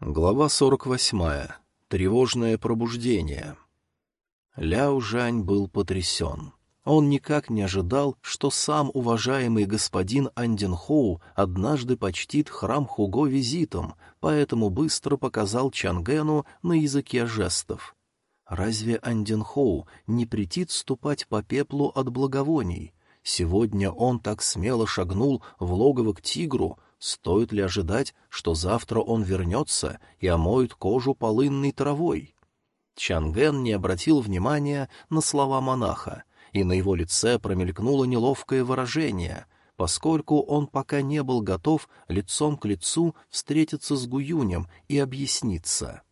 Глава 48. Тревожное пробуждение. Ляо Жань был потрясен. Он никак не ожидал, что сам уважаемый господин Андин Хоу однажды почтит храм Хуго визитом, поэтому быстро показал Чангену на языке жестов. Разве Андин Хоу не претит ступать по пеплу от благовоний? Сегодня он так смело шагнул в логово к тигру — Стоит ли ожидать, что завтра он вернется и омоет кожу полынной травой? Чанген не обратил внимания на слова монаха, и на его лице промелькнуло неловкое выражение, поскольку он пока не был готов лицом к лицу встретиться с Гуюнем и объясниться.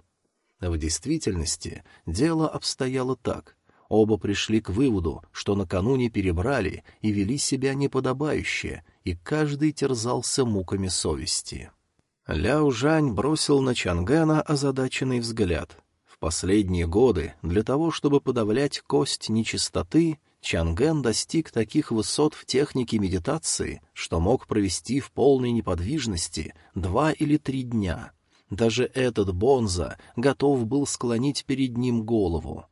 В действительности дело обстояло так. Оба пришли к выводу, что накануне перебрали и вели себя неподобающе, и каждый терзался муками совести. Ляо Жань бросил на Чангена озадаченный взгляд. В последние годы для того, чтобы подавлять кость нечистоты, Чанген достиг таких высот в технике медитации, что мог провести в полной неподвижности два или три дня. Даже этот Бонза готов был склонить перед ним голову.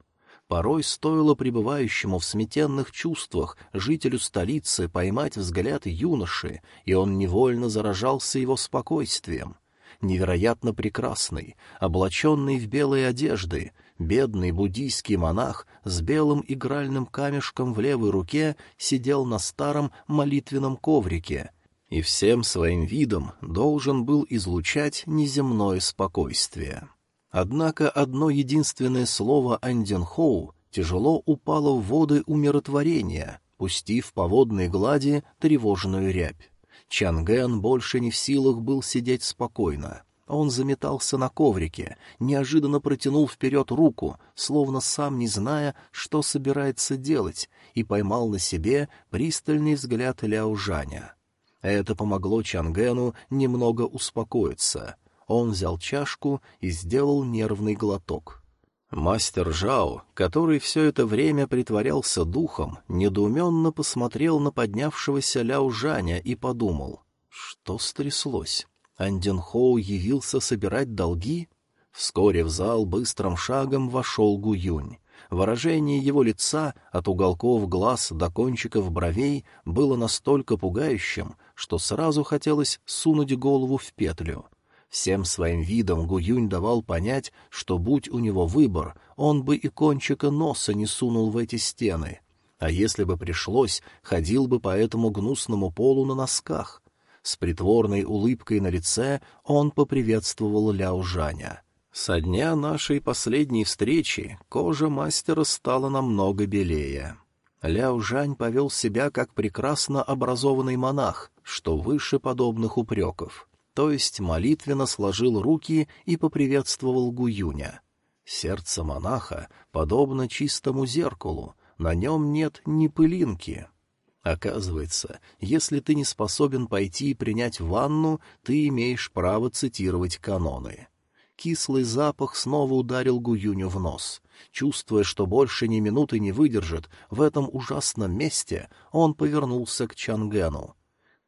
Порой стоило пребывающему в сметенных чувствах жителю столицы поймать взгляд юноши, и он невольно заражался его спокойствием. Невероятно прекрасный, облаченный в белые одежды, бедный буддийский монах с белым игральным камешком в левой руке сидел на старом молитвенном коврике и всем своим видом должен был излучать неземное спокойствие. Однако одно единственное слово Анденхоу тяжело упало в воды умиротворения, пустив по водной глади тревожную рябь. Чанген больше не в силах был сидеть спокойно. Он заметался на коврике, неожиданно протянул вперед руку, словно сам не зная, что собирается делать, и поймал на себе пристальный взгляд Ляо Жаня. Это помогло Чангену немного успокоиться — он взял чашку и сделал нервный глоток. Мастер Жао, который все это время притворялся духом, недоуменно посмотрел на поднявшегося Ляо Жаня и подумал, что стряслось. Андин Хоу явился собирать долги? Вскоре в зал быстрым шагом вошел Гуюнь. Выражение его лица от уголков глаз до кончиков бровей было настолько пугающим, что сразу хотелось сунуть голову в петлю. Всем своим видом Гуюнь давал понять, что, будь у него выбор, он бы и кончика носа не сунул в эти стены. А если бы пришлось, ходил бы по этому гнусному полу на носках. С притворной улыбкой на лице он поприветствовал Ляо Жаня. Со дня нашей последней встречи кожа мастера стала намного белее. Ляо Жань повел себя как прекрасно образованный монах, что выше подобных упреков то есть молитвенно сложил руки и поприветствовал Гуюня. Сердце монаха подобно чистому зеркалу, на нем нет ни пылинки. Оказывается, если ты не способен пойти и принять ванну, ты имеешь право цитировать каноны. Кислый запах снова ударил Гуюню в нос. Чувствуя, что больше ни минуты не выдержит в этом ужасном месте, он повернулся к Чангену.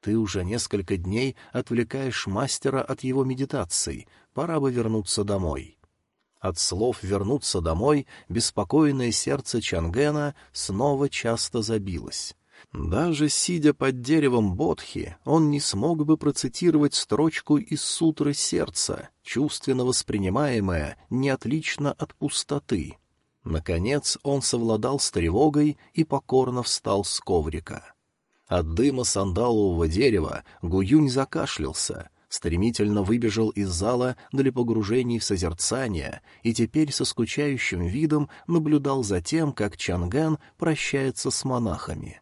Ты уже несколько дней отвлекаешь мастера от его медитаций. Пора бы вернуться домой. От слов «вернуться домой» беспокойное сердце Чангена снова часто забилось. Даже сидя под деревом Бодхи, он не смог бы процитировать строчку из сутры сердца, чувственно воспринимаемая не отлично от пустоты. Наконец он совладал с тревогой и покорно встал с коврика. От дыма сандалового дерева Гуюнь закашлялся, стремительно выбежал из зала для погружений в созерцание и теперь со скучающим видом наблюдал за тем, как Чанган прощается с монахами.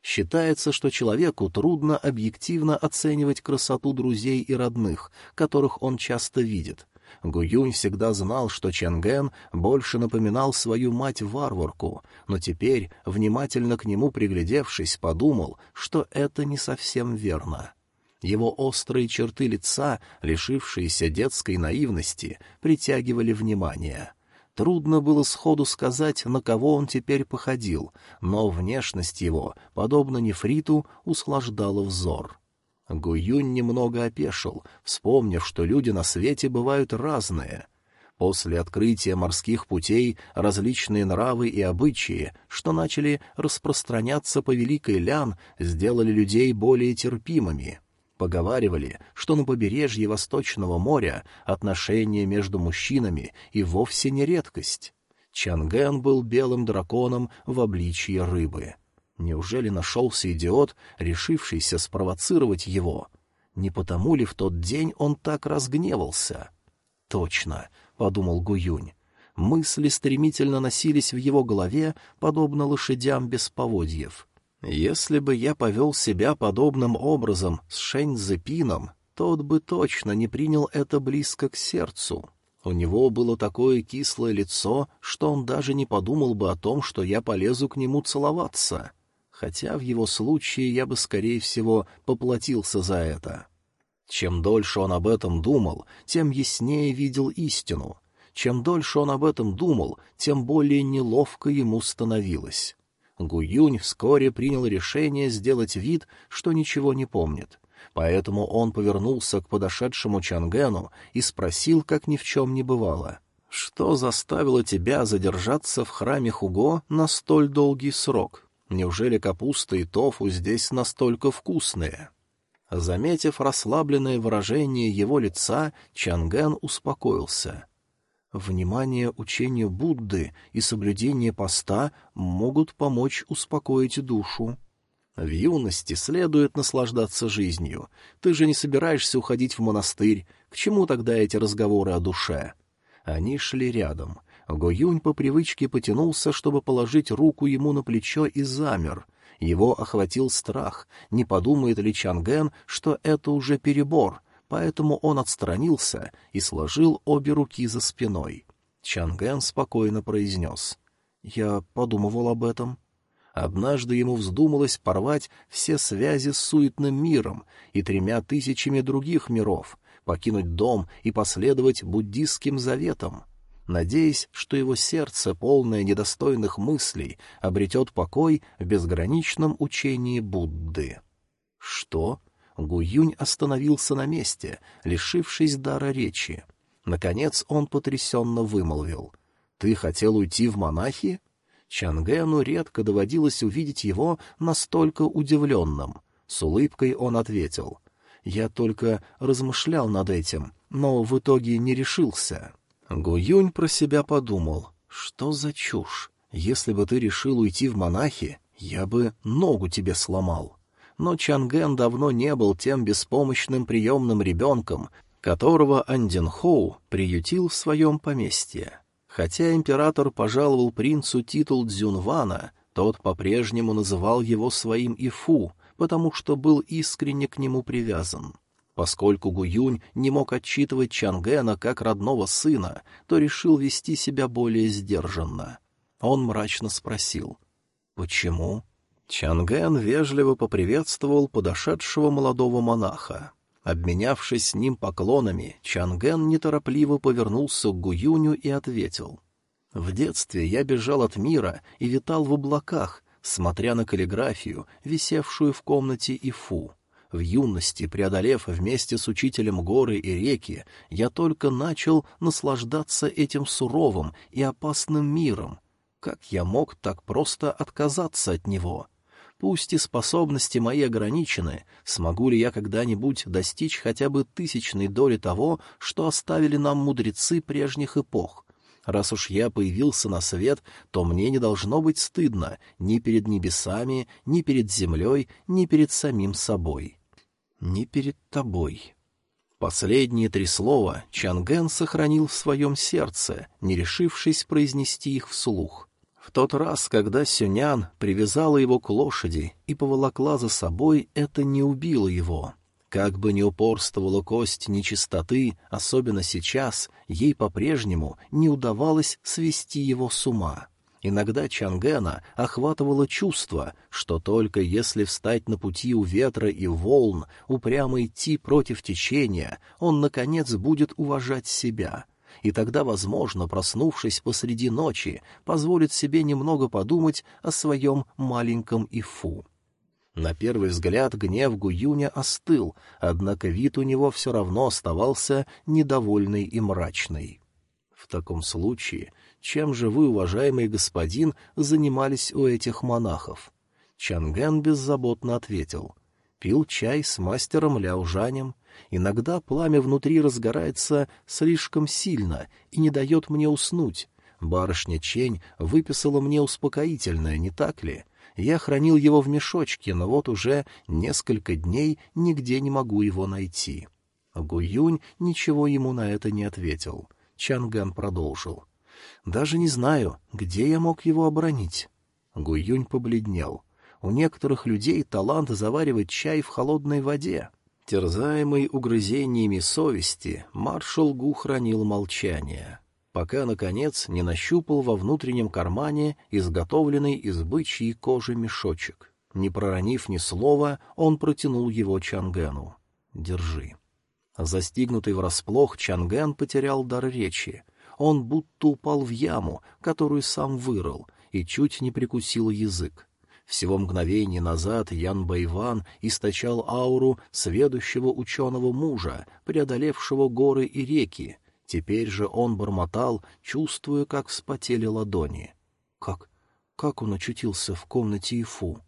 Считается, что человеку трудно объективно оценивать красоту друзей и родных, которых он часто видит — Гуюнь всегда знал, что Ченген больше напоминал свою мать-варварку, но теперь, внимательно к нему приглядевшись, подумал, что это не совсем верно. Его острые черты лица, лишившиеся детской наивности, притягивали внимание. Трудно было сходу сказать, на кого он теперь походил, но внешность его, подобно нефриту, услаждала взор. Гуюнь немного опешил, вспомнив, что люди на свете бывают разные. После открытия морских путей различные нравы и обычаи, что начали распространяться по Великой Лян, сделали людей более терпимыми. Поговаривали, что на побережье Восточного моря отношения между мужчинами и вовсе не редкость. Чанген был белым драконом в обличье рыбы. Неужели нашелся идиот, решившийся спровоцировать его? Не потому ли в тот день он так разгневался? Точно, — подумал Гуюнь. Мысли стремительно носились в его голове, подобно лошадям без поводьев. Если бы я повел себя подобным образом с Шэньцзепином, тот бы точно не принял это близко к сердцу. У него было такое кислое лицо, что он даже не подумал бы о том, что я полезу к нему целоваться. Хотя в его случае я бы, скорее всего, поплатился за это. Чем дольше он об этом думал, тем яснее видел истину. Чем дольше он об этом думал, тем более неловко ему становилось. Гуюнь вскоре принял решение сделать вид, что ничего не помнит. Поэтому он повернулся к подошедшему Чангену и спросил, как ни в чем не бывало. «Что заставило тебя задержаться в храме Хуго на столь долгий срок? Неужели капуста и тофу здесь настолько вкусные?» Заметив расслабленное выражение его лица, Чанген успокоился. Внимание учению Будды и соблюдение поста могут помочь успокоить душу. В юности следует наслаждаться жизнью. Ты же не собираешься уходить в монастырь. К чему тогда эти разговоры о душе? Они шли рядом. Гоюнь по привычке потянулся, чтобы положить руку ему на плечо и замер. Его охватил страх, не подумает ли Чанген, что это уже перебор, поэтому он отстранился и сложил обе руки за спиной. Чанген спокойно произнес. «Я подумывал об этом». Однажды ему вздумалось порвать все связи с суетным миром и тремя тысячами других миров, покинуть дом и последовать буддистским заветам надеясь, что его сердце, полное недостойных мыслей, обретет покой в безграничном учении Будды. Что? Гуюнь остановился на месте, лишившись дара речи. Наконец он потрясенно вымолвил. «Ты хотел уйти в монахи?» Чангену редко доводилось увидеть его настолько удивленным. С улыбкой он ответил. «Я только размышлял над этим, но в итоге не решился». Гуюнь про себя подумал, что за чушь. Если бы ты решил уйти в монахи, я бы ногу тебе сломал. Но Чанген давно не был тем беспомощным приемным ребенком, которого Андин Хоу приютил в своем поместье. Хотя император пожаловал принцу титул Дзюнвана, тот по-прежнему называл его своим Ифу, потому что был искренне к нему привязан. Поскольку Гуюнь не мог отчитывать Чангена как родного сына, то решил вести себя более сдержанно. Он мрачно спросил. «Почему?» Чанген вежливо поприветствовал подошедшего молодого монаха. Обменявшись с ним поклонами, Чанген неторопливо повернулся к Гуюню и ответил. «В детстве я бежал от мира и витал в облаках, смотря на каллиграфию, висевшую в комнате Ифу. В юности, преодолев вместе с учителем горы и реки, я только начал наслаждаться этим суровым и опасным миром. Как я мог так просто отказаться от него? Пусть и способности мои ограничены, смогу ли я когда-нибудь достичь хотя бы тысячной доли того, что оставили нам мудрецы прежних эпох? Раз уж я появился на свет, то мне не должно быть стыдно ни перед небесами, ни перед землей, ни перед самим собой не перед тобой. Последние три слова Чанген сохранил в своем сердце, не решившись произнести их вслух. В тот раз, когда Сюнян привязала его к лошади и поволокла за собой, это не убило его. Как бы ни упорствовала кость нечистоты, особенно сейчас, ей по-прежнему не удавалось свести его с ума. Иногда Чангена охватывало чувство, что только если встать на пути у ветра и волн, упрямо идти против течения, он, наконец, будет уважать себя. И тогда, возможно, проснувшись посреди ночи, позволит себе немного подумать о своем маленьком Ифу. На первый взгляд гнев Гуюня остыл, однако вид у него все равно оставался недовольный и мрачный. В таком случае, чем же вы, уважаемый господин, занимались у этих монахов? Чангэн беззаботно ответил. Пил чай с мастером Ляужанем. Иногда пламя внутри разгорается слишком сильно и не дает мне уснуть. Барышня Чень выписала мне успокоительное, не так ли? Я хранил его в мешочке, но вот уже несколько дней нигде не могу его найти. Гуюнь ничего ему на это не ответил. Чанган продолжил. «Даже не знаю, где я мог его оборонить». Гуюнь побледнел. У некоторых людей талант заваривать чай в холодной воде. Терзаемый угрызениями совести, маршал Гу хранил молчание пока, наконец, не нащупал во внутреннем кармане изготовленный из бычьей кожи мешочек. Не проронив ни слова, он протянул его Чангену. «Держи». Застигнутый врасплох, Чанген потерял дар речи. Он будто упал в яму, которую сам вырыл, и чуть не прикусил язык. Всего мгновение назад Ян Байван источал ауру сведущего ученого мужа, преодолевшего горы и реки, Теперь же он бормотал, чувствуя, как вспотели ладони. Как... как он очутился в комнате Ифу?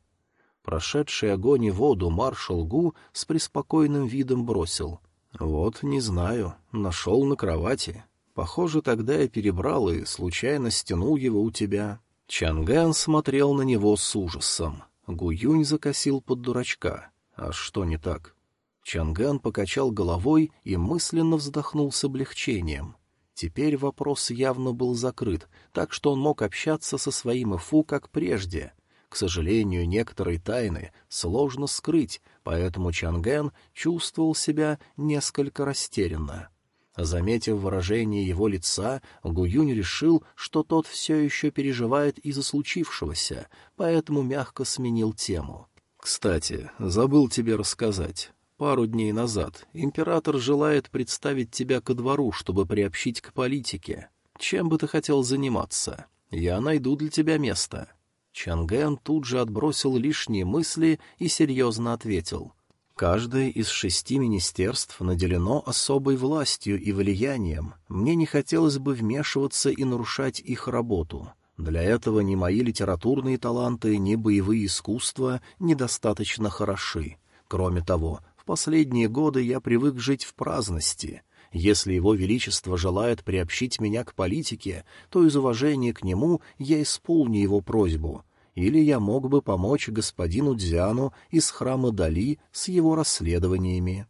Прошедший огонь и воду маршал Гу с преспокойным видом бросил. «Вот, не знаю, нашел на кровати. Похоже, тогда я перебрал и случайно стянул его у тебя». Чанган смотрел на него с ужасом. Гуюнь закосил под дурачка. «А что не так?» Чанган покачал головой и мысленно вздохнул с облегчением. Теперь вопрос явно был закрыт, так что он мог общаться со своим Ифу как прежде. К сожалению, некоторые тайны сложно скрыть, поэтому Чангэн чувствовал себя несколько растерянно. Заметив выражение его лица, Гуюнь решил, что тот все еще переживает из-за случившегося, поэтому мягко сменил тему. «Кстати, забыл тебе рассказать пару дней назад, император желает представить тебя ко двору, чтобы приобщить к политике. Чем бы ты хотел заниматься? Я найду для тебя место». Чангэн тут же отбросил лишние мысли и серьезно ответил. «Каждое из шести министерств наделено особой властью и влиянием. Мне не хотелось бы вмешиваться и нарушать их работу. Для этого ни мои литературные таланты, ни боевые искусства недостаточно хороши. Кроме того, последние годы я привык жить в праздности. Если его величество желает приобщить меня к политике, то из уважения к нему я исполню его просьбу. Или я мог бы помочь господину Дзяну из храма Дали с его расследованиями.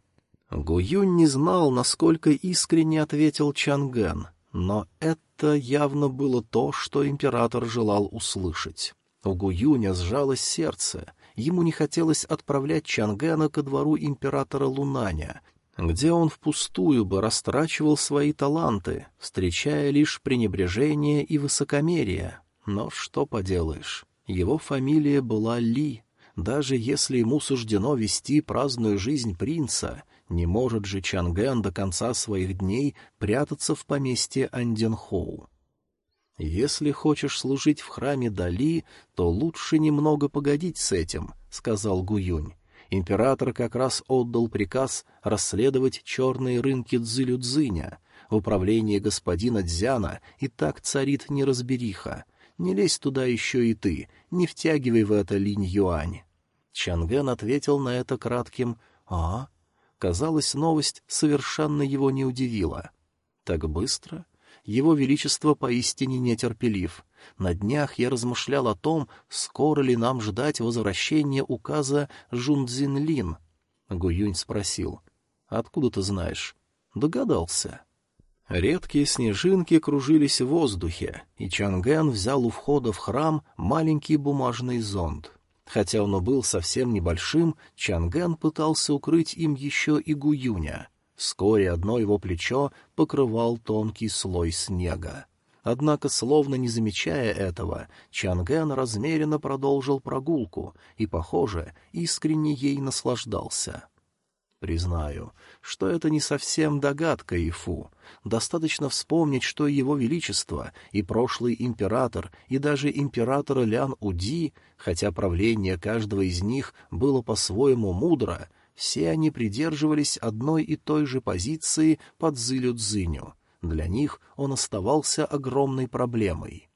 Гуюнь не знал, насколько искренне ответил Чангэн, но это явно было то, что император желал услышать. У Гуюня сжалось сердце, ему не хотелось отправлять Чангена ко двору императора Лунаня, где он впустую бы растрачивал свои таланты, встречая лишь пренебрежение и высокомерие. Но что поделаешь, его фамилия была Ли. Даже если ему суждено вести праздную жизнь принца, не может же Чанген до конца своих дней прятаться в поместье Анденхоу. «Если хочешь служить в храме Дали, то лучше немного погодить с этим», — сказал Гуюнь. Император как раз отдал приказ расследовать черные рынки Цзилю-Цзиня. В управлении господина Дзяна и так царит неразбериха. Не лезь туда еще и ты, не втягивай в это линь-юань. Чангэн ответил на это кратким «А?». Казалось, новость совершенно его не удивила. «Так быстро?» Его Величество поистине нетерпелив. На днях я размышлял о том, скоро ли нам ждать возвращения указа Жунцзинлин. Гуюнь спросил. «Откуда ты знаешь?» «Догадался». Редкие снежинки кружились в воздухе, и Чангэн взял у входа в храм маленький бумажный зонт. Хотя он был совсем небольшим, Чангэн пытался укрыть им еще и Гуюня — Вскоре одно его плечо покрывал тонкий слой снега. Однако, словно не замечая этого, Чанген размеренно продолжил прогулку и, похоже, искренне ей наслаждался. Признаю, что это не совсем догадка Ифу. Достаточно вспомнить, что его величество и прошлый император, и даже император Лян Уди, хотя правление каждого из них было по-своему мудро, все они придерживались одной и той же позиции под Зылю Цзиню. Для них он оставался огромной проблемой.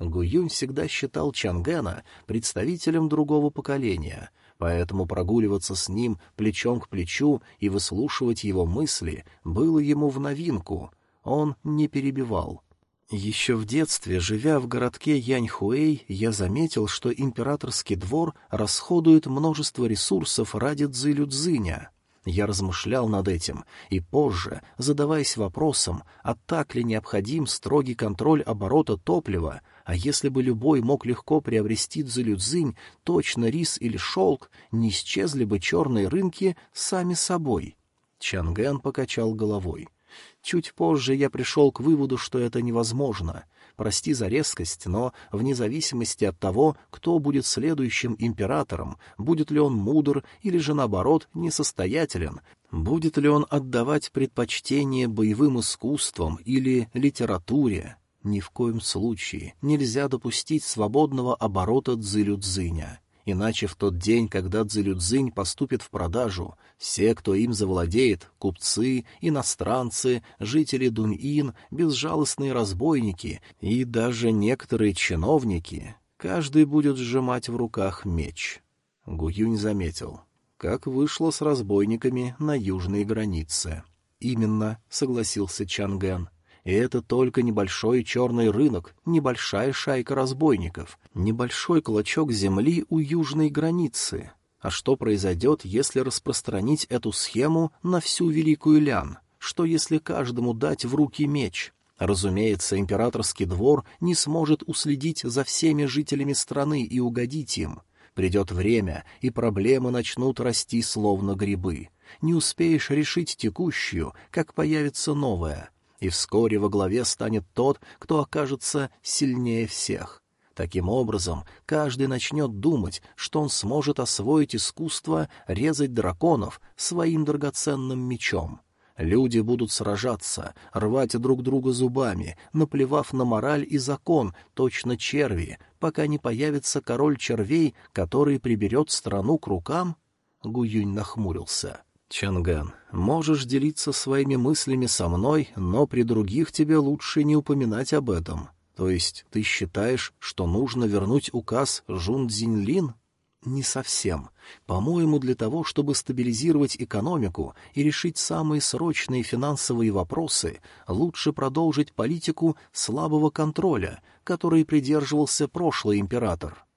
Гуюнь всегда считал Чангена представителем другого поколения, поэтому прогуливаться с ним плечом к плечу и выслушивать его мысли было ему в новинку. Он не перебивал. Еще в детстве, живя в городке Яньхуэй, я заметил, что императорский двор расходует множество ресурсов ради Цзилю-Цзиня. Я размышлял над этим, и позже, задаваясь вопросом, а так ли необходим строгий контроль оборота топлива, а если бы любой мог легко приобрести дзелюдзинь, точно рис или шелк, не исчезли бы черные рынки сами собой. Чанген покачал головой. Чуть позже я пришел к выводу, что это невозможно. Прости за резкость, но вне зависимости от того, кто будет следующим императором, будет ли он мудр или же, наоборот, несостоятелен, будет ли он отдавать предпочтение боевым искусствам или литературе, ни в коем случае нельзя допустить свободного оборота дзылю-дзыня. Иначе в тот день, когда дзылю-дзынь поступит в продажу, все, кто им завладеет, купцы, иностранцы, жители Дуньин, безжалостные разбойники и даже некоторые чиновники, каждый будет сжимать в руках меч. Гуюнь заметил, как вышло с разбойниками на южной границе. «Именно», — согласился Чанген, — и это только небольшой черный рынок, небольшая шайка разбойников, небольшой клочок земли у южной границы. А что произойдет, если распространить эту схему на всю Великую Лян? Что если каждому дать в руки меч? Разумеется, императорский двор не сможет уследить за всеми жителями страны и угодить им. Придет время, и проблемы начнут расти словно грибы. Не успеешь решить текущую, как появится новая — и вскоре во главе станет тот, кто окажется сильнее всех. Таким образом, каждый начнет думать, что он сможет освоить искусство резать драконов своим драгоценным мечом. Люди будут сражаться, рвать друг друга зубами, наплевав на мораль и закон, точно черви, пока не появится король червей, который приберет страну к рукам? Гуюнь нахмурился. — Чанган, можешь делиться своими мыслями со мной, но при других тебе лучше не упоминать об этом. То есть ты считаешь, что нужно вернуть указ Жун Цзиньлин? Не совсем. По-моему, для того, чтобы стабилизировать экономику и решить самые срочные финансовые вопросы, лучше продолжить политику слабого контроля, которой придерживался прошлый император.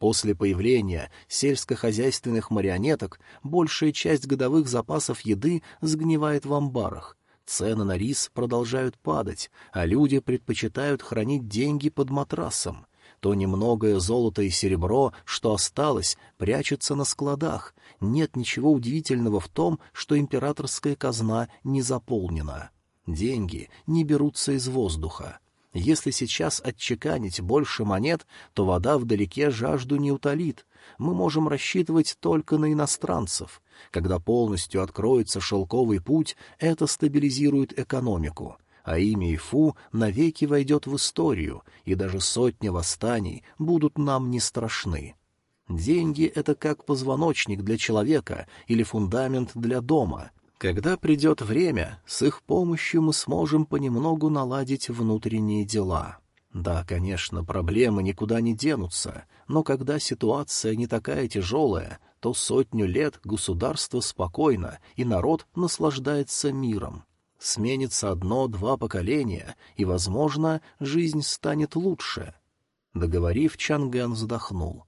После появления сельскохозяйственных марионеток большая часть годовых запасов еды сгнивает в амбарах. Цены на рис продолжают падать, а люди предпочитают хранить деньги под матрасом. То немногое золото и серебро, что осталось, прячется на складах. Нет ничего удивительного в том, что императорская казна не заполнена. Деньги не берутся из воздуха. Если сейчас отчеканить больше монет, то вода вдалеке жажду не утолит. Мы можем рассчитывать только на иностранцев. Когда полностью откроется шелковый путь, это стабилизирует экономику. А имя Ифу навеки войдет в историю, и даже сотни восстаний будут нам не страшны. Деньги — это как позвоночник для человека или фундамент для дома. Когда придет время, с их помощью мы сможем понемногу наладить внутренние дела. Да, конечно, проблемы никуда не денутся, но когда ситуация не такая тяжелая, то сотню лет государство спокойно, и народ наслаждается миром. Сменится одно-два поколения, и, возможно, жизнь станет лучше. Договорив, Чанган вздохнул.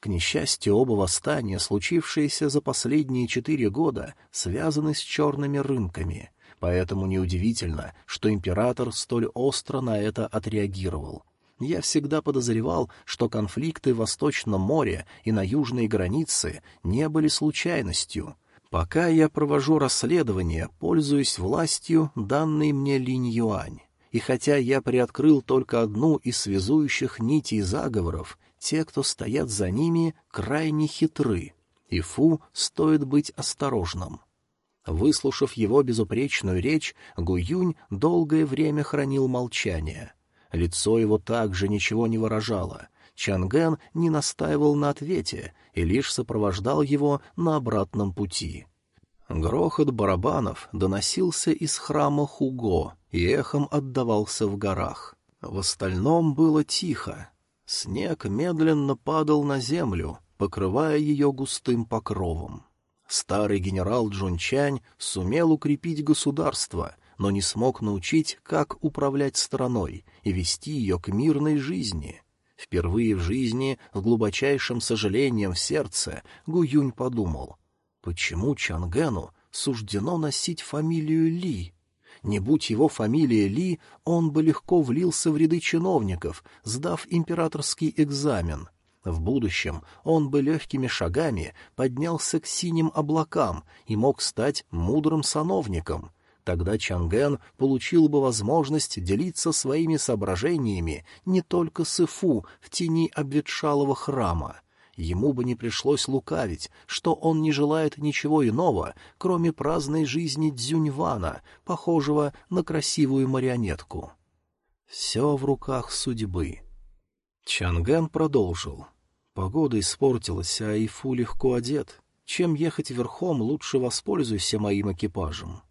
К несчастью, оба восстания, случившиеся за последние четыре года, связаны с черными рынками, поэтому неудивительно, что император столь остро на это отреагировал. Я всегда подозревал, что конфликты в Восточном море и на южной границе не были случайностью. Пока я провожу расследование, пользуюсь властью, данной мне Линь Юань. И хотя я приоткрыл только одну из связующих нитей заговоров, те, кто стоят за ними, крайне хитры, и Фу стоит быть осторожным. Выслушав его безупречную речь, Гуюнь долгое время хранил молчание. Лицо его также ничего не выражало. Чанген не настаивал на ответе и лишь сопровождал его на обратном пути. Грохот барабанов доносился из храма Хуго и эхом отдавался в горах. В остальном было тихо. Снег медленно падал на землю, покрывая ее густым покровом. Старый генерал Джунчань сумел укрепить государство, но не смог научить, как управлять страной и вести ее к мирной жизни. Впервые в жизни, с глубочайшим сожалением в сердце, Гуюнь подумал, почему Чангену суждено носить фамилию Ли? Не будь его фамилия Ли, он бы легко влился в ряды чиновников, сдав императорский экзамен — в будущем он бы легкими шагами поднялся к синим облакам и мог стать мудрым сановником. Тогда Чанген получил бы возможность делиться своими соображениями не только с Ифу в тени обветшалого храма. Ему бы не пришлось лукавить, что он не желает ничего иного, кроме праздной жизни Дзюньвана, похожего на красивую марионетку. Все в руках судьбы. Чангэн продолжил. Погода испортилась, а Ифу легко одет. Чем ехать верхом, лучше воспользуйся моим экипажем.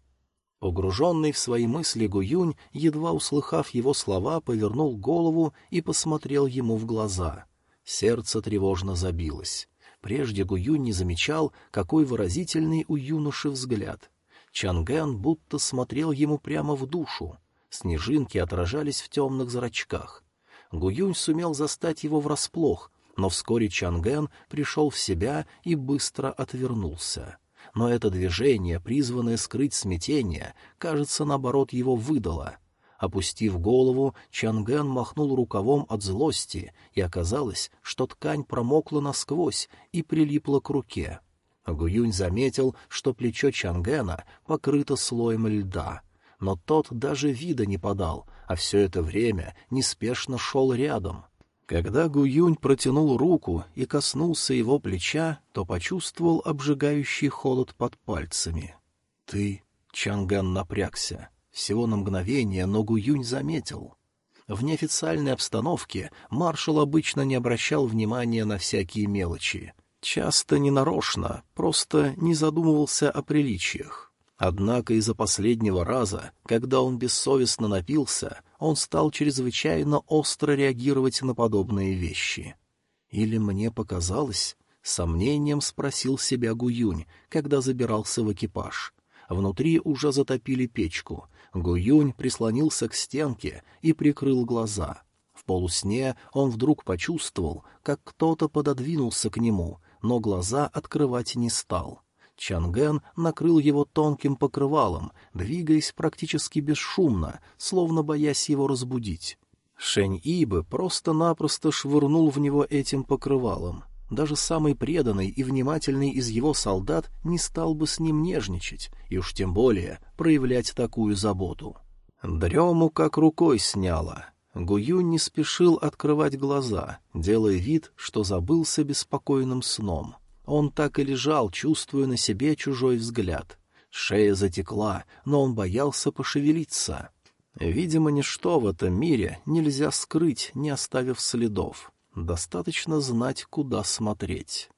Погруженный в свои мысли Гуюнь, едва услыхав его слова, повернул голову и посмотрел ему в глаза. Сердце тревожно забилось. Прежде Гуюнь не замечал, какой выразительный у юноши взгляд. Чангэн будто смотрел ему прямо в душу. Снежинки отражались в темных зрачках. Гуюнь сумел застать его врасплох, но вскоре Чанген пришел в себя и быстро отвернулся. Но это движение, призванное скрыть смятение, кажется, наоборот, его выдало. Опустив голову, Чанген махнул рукавом от злости, и оказалось, что ткань промокла насквозь и прилипла к руке. Гуюнь заметил, что плечо Чангена покрыто слоем льда — но тот даже вида не подал, а все это время неспешно шел рядом. Когда Гуюнь протянул руку и коснулся его плеча, то почувствовал обжигающий холод под пальцами. «Ты...» — Чанган напрягся. Всего на мгновение, но Гуюнь заметил. В неофициальной обстановке маршал обычно не обращал внимания на всякие мелочи. Часто ненарочно, просто не задумывался о приличиях. Однако из-за последнего раза, когда он бессовестно напился, он стал чрезвычайно остро реагировать на подобные вещи. Или мне показалось, сомнением спросил себя Гуюнь, когда забирался в экипаж. Внутри уже затопили печку. Гуюнь прислонился к стенке и прикрыл глаза. В полусне он вдруг почувствовал, как кто-то пододвинулся к нему, но глаза открывать не стал — Чанген накрыл его тонким покрывалом, двигаясь практически бесшумно, словно боясь его разбудить. Шэнь-Ибы просто-напросто швырнул в него этим покрывалом. Даже самый преданный и внимательный из его солдат не стал бы с ним нежничать, и уж тем более проявлять такую заботу. Дрему как рукой сняло. Гую не спешил открывать глаза, делая вид, что забылся беспокойным сном. Он так и лежал, чувствуя на себе чужой взгляд. Шея затекла, но он боялся пошевелиться. Видимо, ничто в этом мире нельзя скрыть, не оставив следов. Достаточно знать, куда смотреть.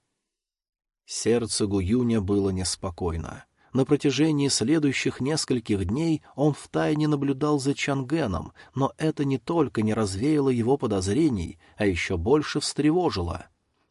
Сердце Гуюня было неспокойно. На протяжении следующих нескольких дней он втайне наблюдал за Чангеном, но это не только не развеяло его подозрений, а еще больше встревожило.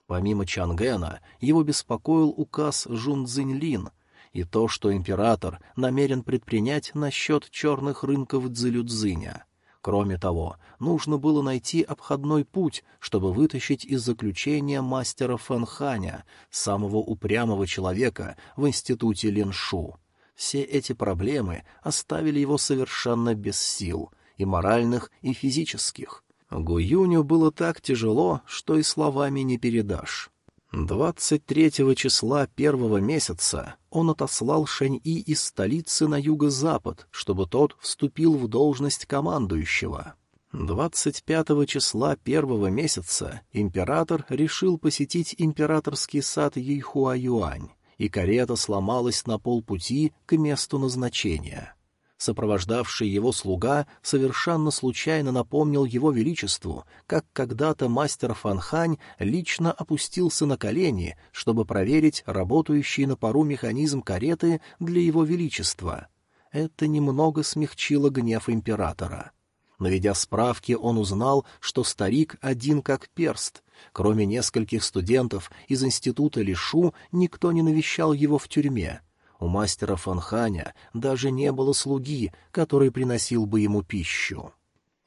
Помимо Чангена, его беспокоил указ Жун Цзиньлин и то, что император намерен предпринять насчет черных рынков Цзилюдзиня. Кроме того, нужно было найти обходной путь, чтобы вытащить из заключения мастера Фэнханя, самого упрямого человека в институте Линшу. Все эти проблемы оставили его совершенно без сил, и моральных, и физических — Гуюню было так тяжело, что и словами не передашь. Двадцать третьего числа первого месяца он отослал Шэнь-И из столицы на юго-запад, чтобы тот вступил в должность командующего. Двадцать пятого числа первого месяца император решил посетить императорский сад Юйхуа-Юань и карета сломалась на полпути к месту назначения. Сопровождавший его слуга совершенно случайно напомнил его величеству, как когда-то мастер Фанхань лично опустился на колени, чтобы проверить работающий на пару механизм кареты для его величества. Это немного смягчило гнев императора. Наведя справки, он узнал, что старик один как перст. Кроме нескольких студентов из института Лишу, никто не навещал его в тюрьме — у мастера Фанханя даже не было слуги, который приносил бы ему пищу.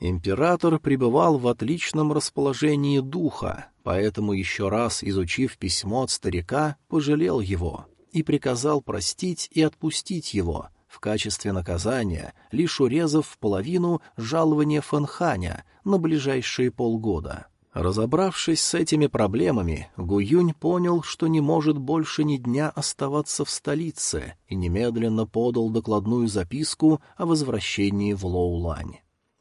Император пребывал в отличном расположении духа, поэтому еще раз, изучив письмо от старика, пожалел его и приказал простить и отпустить его, в качестве наказания лишь урезав в половину жалования Фанханя на ближайшие полгода. Разобравшись с этими проблемами, Гуюнь понял, что не может больше ни дня оставаться в столице, и немедленно подал докладную записку о возвращении в Лоулань.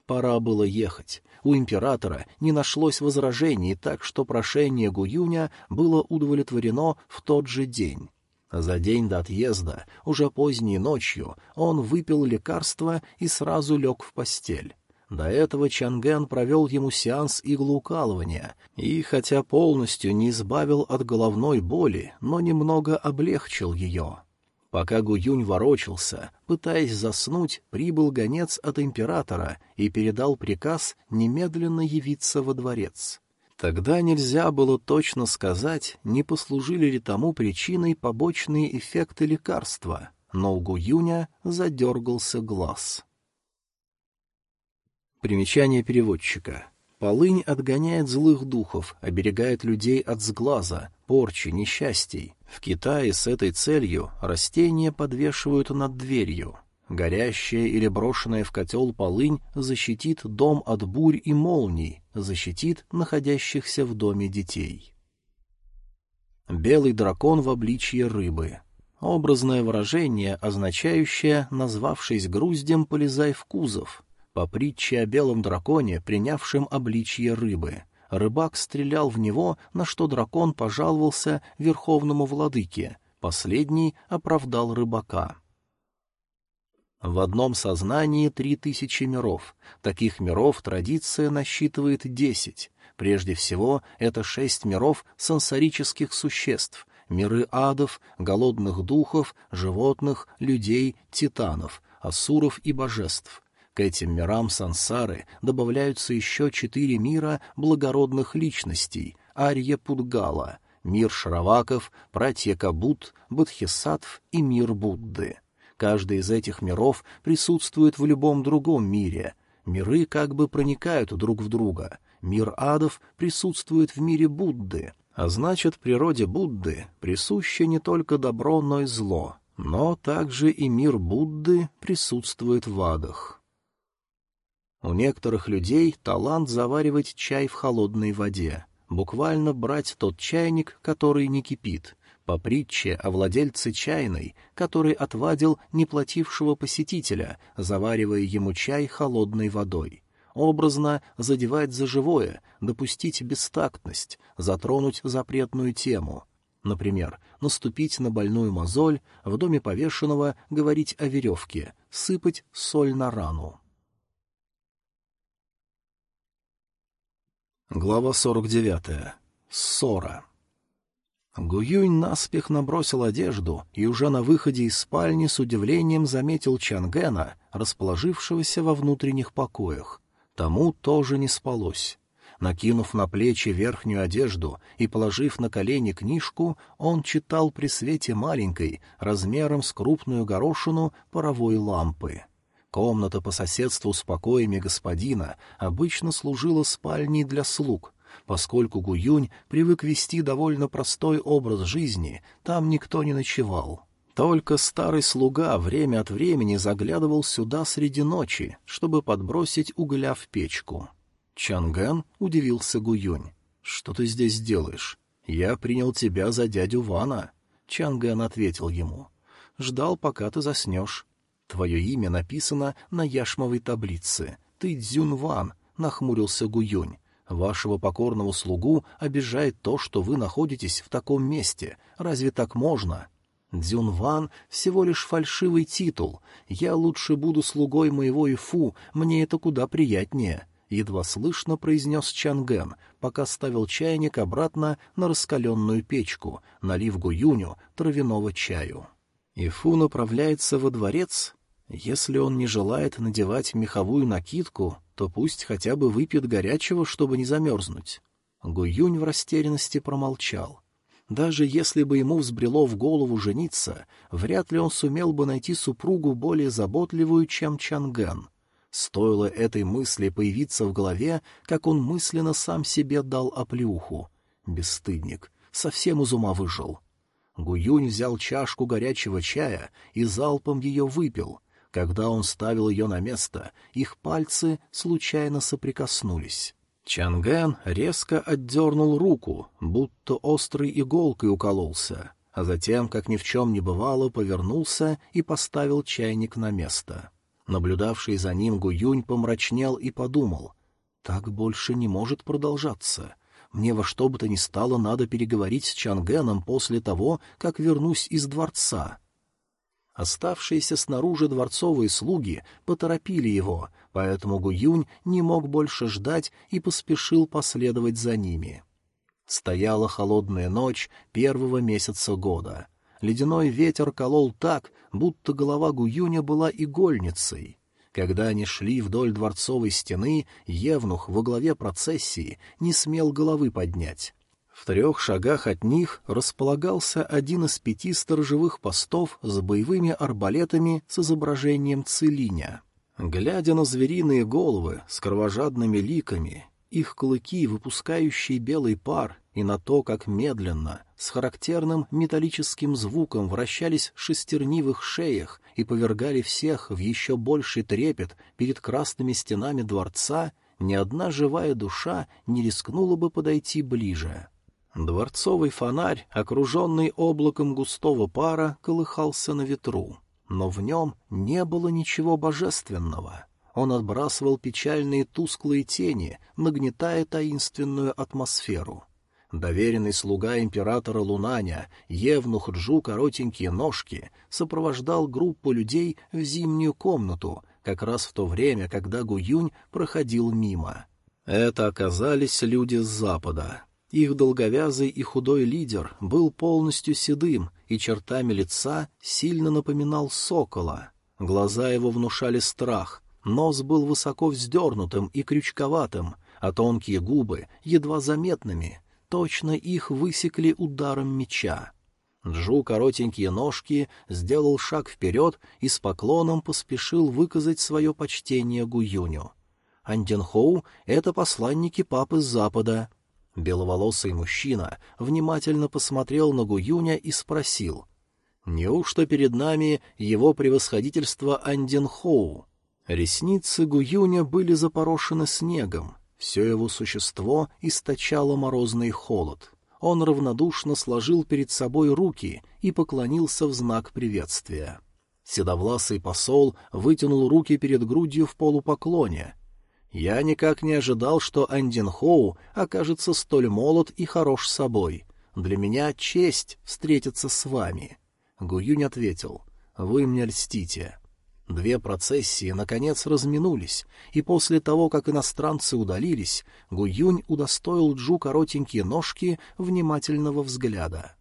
Пора было ехать. У императора не нашлось возражений, так что прошение Гуюня было удовлетворено в тот же день. За день до отъезда, уже поздней ночью, он выпил лекарство и сразу лег в постель. До этого Чанген провел ему сеанс иглоукалывания и, хотя полностью не избавил от головной боли, но немного облегчил ее. Пока Гуюнь ворочался, пытаясь заснуть, прибыл гонец от императора и передал приказ немедленно явиться во дворец. Тогда нельзя было точно сказать, не послужили ли тому причиной побочные эффекты лекарства, но у Гуюня задергался глаз. Примечание переводчика. Полынь отгоняет злых духов, оберегает людей от сглаза, порчи, несчастий. В Китае с этой целью растения подвешивают над дверью. Горящая или брошенная в котел полынь защитит дом от бурь и молний, защитит находящихся в доме детей. Белый дракон в обличье рыбы. Образное выражение, означающее, назвавшись груздем, полезай в кузов, по притче о белом драконе, принявшем обличье рыбы. Рыбак стрелял в него, на что дракон пожаловался верховному владыке. Последний оправдал рыбака. В одном сознании три тысячи миров. Таких миров традиция насчитывает десять. Прежде всего, это шесть миров сенсорических существ, миры адов, голодных духов, животных, людей, титанов, асуров и божеств. К этим мирам сансары добавляются еще четыре мира благородных личностей — Арья Пудгала, мир Шараваков, братья Кабут, Бодхисаттв и мир Будды. Каждый из этих миров присутствует в любом другом мире. Миры как бы проникают друг в друга. Мир адов присутствует в мире Будды, а значит, природе Будды присуще не только добро, но и зло. Но также и мир Будды присутствует в адах. У некоторых людей талант заваривать чай в холодной воде, буквально брать тот чайник, который не кипит, по притче о владельце чайной, который отвадил неплатившего посетителя, заваривая ему чай холодной водой. Образно задевать за живое, допустить бестактность, затронуть запретную тему. Например, наступить на больную мозоль, в доме повешенного говорить о веревке, сыпать соль на рану. Глава 49. Ссора. Гуюнь наспех набросил одежду и уже на выходе из спальни с удивлением заметил Чангена, расположившегося во внутренних покоях. Тому тоже не спалось. Накинув на плечи верхнюю одежду и положив на колени книжку, он читал при свете маленькой, размером с крупную горошину, паровой лампы. Комната по соседству с покоями господина обычно служила спальней для слуг. Поскольку Гуюнь привык вести довольно простой образ жизни, там никто не ночевал. Только старый слуга время от времени заглядывал сюда среди ночи, чтобы подбросить угля в печку. Чанган удивился Гуюнь. «Что ты здесь делаешь? Я принял тебя за дядю Вана». Чанган ответил ему. «Ждал, пока ты заснешь. Твое имя написано на яшмовой таблице. Ты Дзюнван, — нахмурился Гуюнь. Вашего покорного слугу обижает то, что вы находитесь в таком месте. Разве так можно? Дзюнван — всего лишь фальшивый титул. Я лучше буду слугой моего Ифу, мне это куда приятнее. Едва слышно произнес Чанген, пока ставил чайник обратно на раскаленную печку, налив Гуюню травяного чаю. Ифу направляется во дворец. Если он не желает надевать меховую накидку, то пусть хотя бы выпьет горячего, чтобы не замерзнуть. Гуюнь в растерянности промолчал. Даже если бы ему взбрело в голову жениться, вряд ли он сумел бы найти супругу более заботливую, чем Чанган. Стоило этой мысли появиться в голове, как он мысленно сам себе дал оплюху. Бесстыдник, совсем из ума выжил. Гуюнь взял чашку горячего чая и залпом ее выпил. Когда он ставил ее на место, их пальцы случайно соприкоснулись. Чангэн резко отдернул руку, будто острой иголкой укололся, а затем, как ни в чем не бывало, повернулся и поставил чайник на место. Наблюдавший за ним Гуюнь помрачнел и подумал, «Так больше не может продолжаться. Мне во что бы то ни стало надо переговорить с Чангеном после того, как вернусь из дворца». Оставшиеся снаружи дворцовые слуги поторопили его, поэтому Гуюнь не мог больше ждать и поспешил последовать за ними. Стояла холодная ночь первого месяца года. Ледяной ветер колол так, будто голова Гуюня была игольницей. Когда они шли вдоль дворцовой стены, Евнух во главе процессии не смел головы поднять. В трех шагах от них располагался один из пяти сторожевых постов с боевыми арбалетами с изображением целиня. Глядя на звериные головы с кровожадными ликами, их клыки, выпускающие белый пар, и на то, как медленно, с характерным металлическим звуком вращались шестерни в их шеях и повергали всех в еще больший трепет перед красными стенами дворца, ни одна живая душа не рискнула бы подойти ближе. Дворцовый фонарь, окруженный облаком густого пара, колыхался на ветру но в нем не было ничего божественного. Он отбрасывал печальные тусклые тени, нагнетая таинственную атмосферу. Доверенный слуга императора Лунаня, Евнух Джу коротенькие ножки, сопровождал группу людей в зимнюю комнату, как раз в то время, когда Гуюнь проходил мимо. Это оказались люди с запада. Их долговязый и худой лидер был полностью седым и чертами лица сильно напоминал сокола. Глаза его внушали страх, нос был высоко вздернутым и крючковатым, а тонкие губы едва заметными, точно их высекли ударом меча. Джу коротенькие ножки сделал шаг вперед и с поклоном поспешил выказать свое почтение Гуюню. Анденхоу — это посланники папы с запада — Беловолосый мужчина внимательно посмотрел на Гуюня и спросил, «Неужто перед нами его превосходительство Анденхоу?» Ресницы Гуюня были запорошены снегом, все его существо источало морозный холод. Он равнодушно сложил перед собой руки и поклонился в знак приветствия. Седовласый посол вытянул руки перед грудью в полупоклоне — я никак не ожидал, что Андин Хоу окажется столь молод и хорош собой. Для меня честь встретиться с вами. Гуюнь ответил, вы мне льстите. Две процессии, наконец, разминулись, и после того, как иностранцы удалились, Гуюнь удостоил Джу коротенькие ножки внимательного взгляда.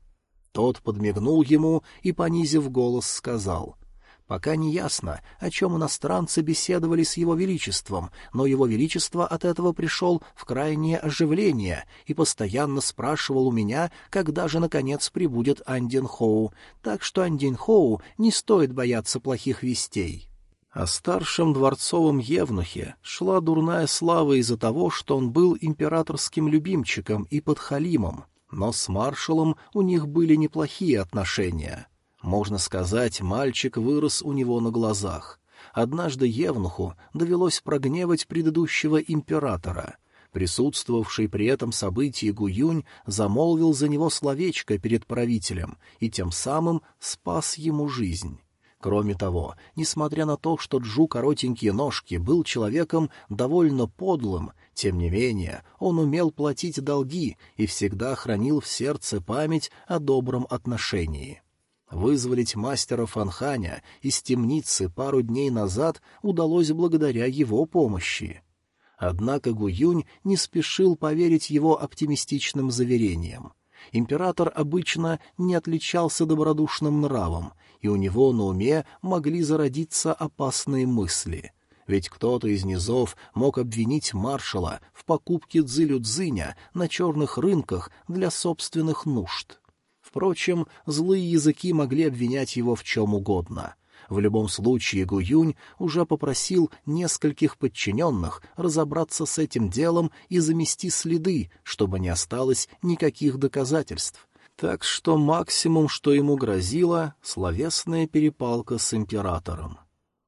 Тот подмигнул ему и, понизив голос, сказал — Пока не ясно, о чем иностранцы беседовали с его величеством, но его величество от этого пришел в крайнее оживление и постоянно спрашивал у меня, когда же, наконец, прибудет Андин Хоу, так что Андин Хоу не стоит бояться плохих вестей. О старшем дворцовом евнухе шла дурная слава из-за того, что он был императорским любимчиком и подхалимом, но с маршалом у них были неплохие отношения — можно сказать, мальчик вырос у него на глазах. Однажды Евнуху довелось прогневать предыдущего императора. Присутствовавший при этом событии Гуюнь замолвил за него словечко перед правителем и тем самым спас ему жизнь. Кроме того, несмотря на то, что Джу коротенькие ножки был человеком довольно подлым, тем не менее он умел платить долги и всегда хранил в сердце память о добром отношении. Вызволить мастера Фанханя из темницы пару дней назад удалось благодаря его помощи. Однако Гуюнь не спешил поверить его оптимистичным заверениям. Император обычно не отличался добродушным нравом, и у него на уме могли зародиться опасные мысли. Ведь кто-то из низов мог обвинить маршала в покупке дзылю-дзыня на черных рынках для собственных нужд. Впрочем, злые языки могли обвинять его в чем угодно. В любом случае Гуюнь уже попросил нескольких подчиненных разобраться с этим делом и замести следы, чтобы не осталось никаких доказательств. Так что максимум, что ему грозило, — словесная перепалка с императором.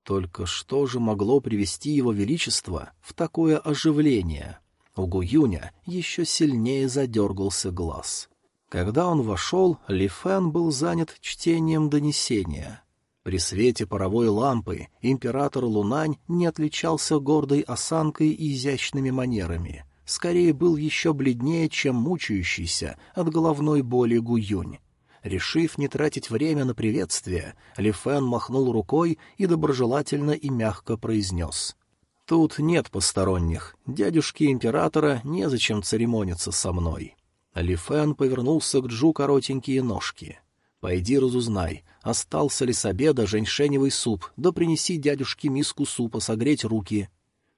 Только что же могло привести его величество в такое оживление? У Гуюня еще сильнее задергался глаз. Когда он вошел, Ли Фэн был занят чтением донесения. При свете паровой лампы император Лунань не отличался гордой осанкой и изящными манерами. Скорее был еще бледнее, чем мучающийся от головной боли Гуюнь. Решив не тратить время на приветствие, Ли Фэн махнул рукой и доброжелательно и мягко произнес. «Тут нет посторонних. Дядюшке императора незачем церемониться со мной». Ли Фэн повернулся к Джу коротенькие ножки. «Пойди разузнай, остался ли с обеда женьшеневый суп, да принеси дядюшке миску супа согреть руки».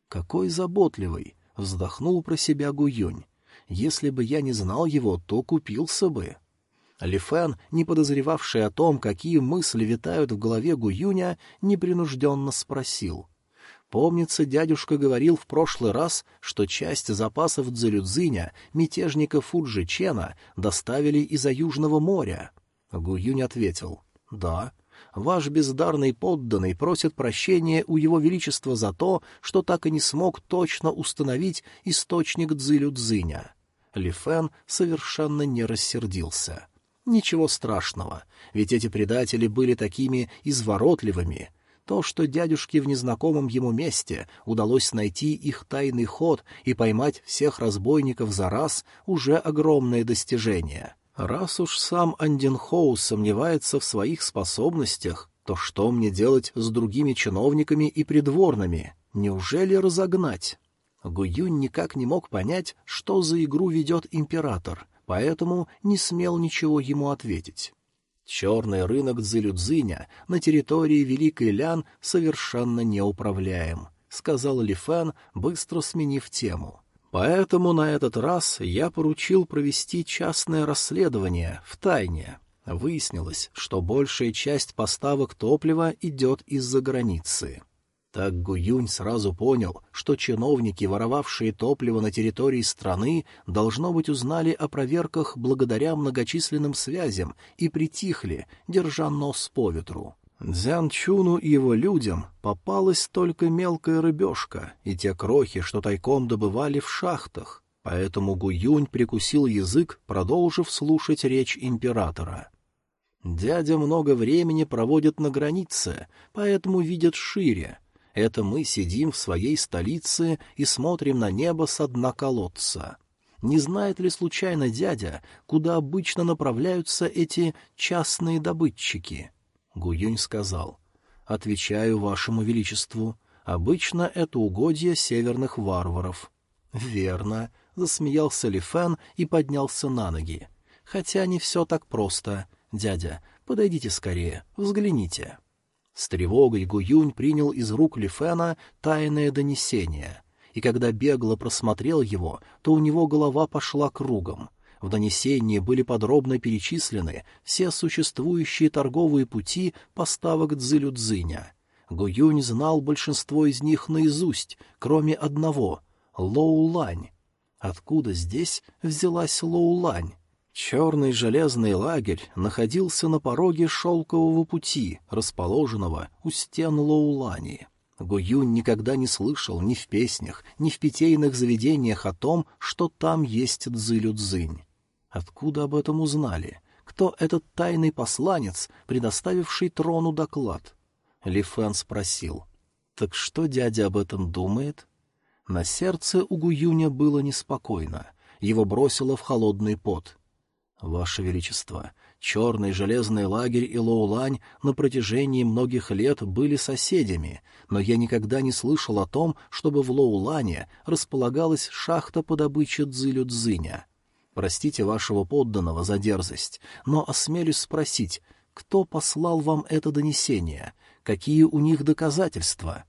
«Какой заботливый!» — вздохнул про себя Гуюнь. «Если бы я не знал его, то купился бы». Ли Фэн, не подозревавший о том, какие мысли витают в голове Гуюня, непринужденно спросил — Помнится, дядюшка говорил в прошлый раз, что часть запасов Цзэлюдзиня мятежника Фуджи Чена доставили из-за Южного моря. Гуюнь ответил, «Да, ваш бездарный подданный просит прощения у его величества за то, что так и не смог точно установить источник Цзилюдзиня». Ли Фэн совершенно не рассердился. Ничего страшного, ведь эти предатели были такими изворотливыми, то, что дядюшке в незнакомом ему месте удалось найти их тайный ход и поймать всех разбойников за раз, уже огромное достижение. Раз уж сам Анденхоу сомневается в своих способностях, то что мне делать с другими чиновниками и придворными? Неужели разогнать? Гуюнь никак не мог понять, что за игру ведет император, поэтому не смел ничего ему ответить. Черный рынок Цзилюдзиня на территории Великой Лян совершенно неуправляем, — сказал Ли Фэн, быстро сменив тему. Поэтому на этот раз я поручил провести частное расследование в тайне. Выяснилось, что большая часть поставок топлива идет из-за границы. Так Гуюнь сразу понял, что чиновники, воровавшие топливо на территории страны, должно быть узнали о проверках благодаря многочисленным связям и притихли, держа нос по ветру. Дзян Чуну и его людям попалась только мелкая рыбешка и те крохи, что тайком добывали в шахтах, поэтому Гуюнь прикусил язык, продолжив слушать речь императора. Дядя много времени проводит на границе, поэтому видит шире — это мы сидим в своей столице и смотрим на небо с дна колодца. Не знает ли случайно дядя, куда обычно направляются эти частные добытчики? Гуюнь сказал. Отвечаю вашему величеству. Обычно это угодья северных варваров. Верно, засмеялся Ли Фэн и поднялся на ноги. Хотя не все так просто. Дядя, подойдите скорее, взгляните. С тревогой Гуюнь принял из рук Лифена тайное донесение, и когда бегло просмотрел его, то у него голова пошла кругом. В донесении были подробно перечислены все существующие торговые пути поставок Цзилюдзиня. Гуюнь знал большинство из них наизусть, кроме одного — Лоулань. Откуда здесь взялась Лоулань? Черный железный лагерь находился на пороге шелкового пути, расположенного у стен Лоулани. Гуюнь никогда не слышал ни в песнях, ни в питейных заведениях о том, что там есть дзылю-дзынь. Откуда об этом узнали? Кто этот тайный посланец, предоставивший трону доклад? Ли Фэн спросил. «Так что дядя об этом думает?» На сердце у Гуюня было неспокойно. Его бросило в холодный пот — «Ваше Величество, Черный железный лагерь и Лоулань на протяжении многих лет были соседями, но я никогда не слышал о том, чтобы в Лоулане располагалась шахта по добыче дзылю-дзыня. Простите вашего подданного за дерзость, но осмелюсь спросить, кто послал вам это донесение? Какие у них доказательства?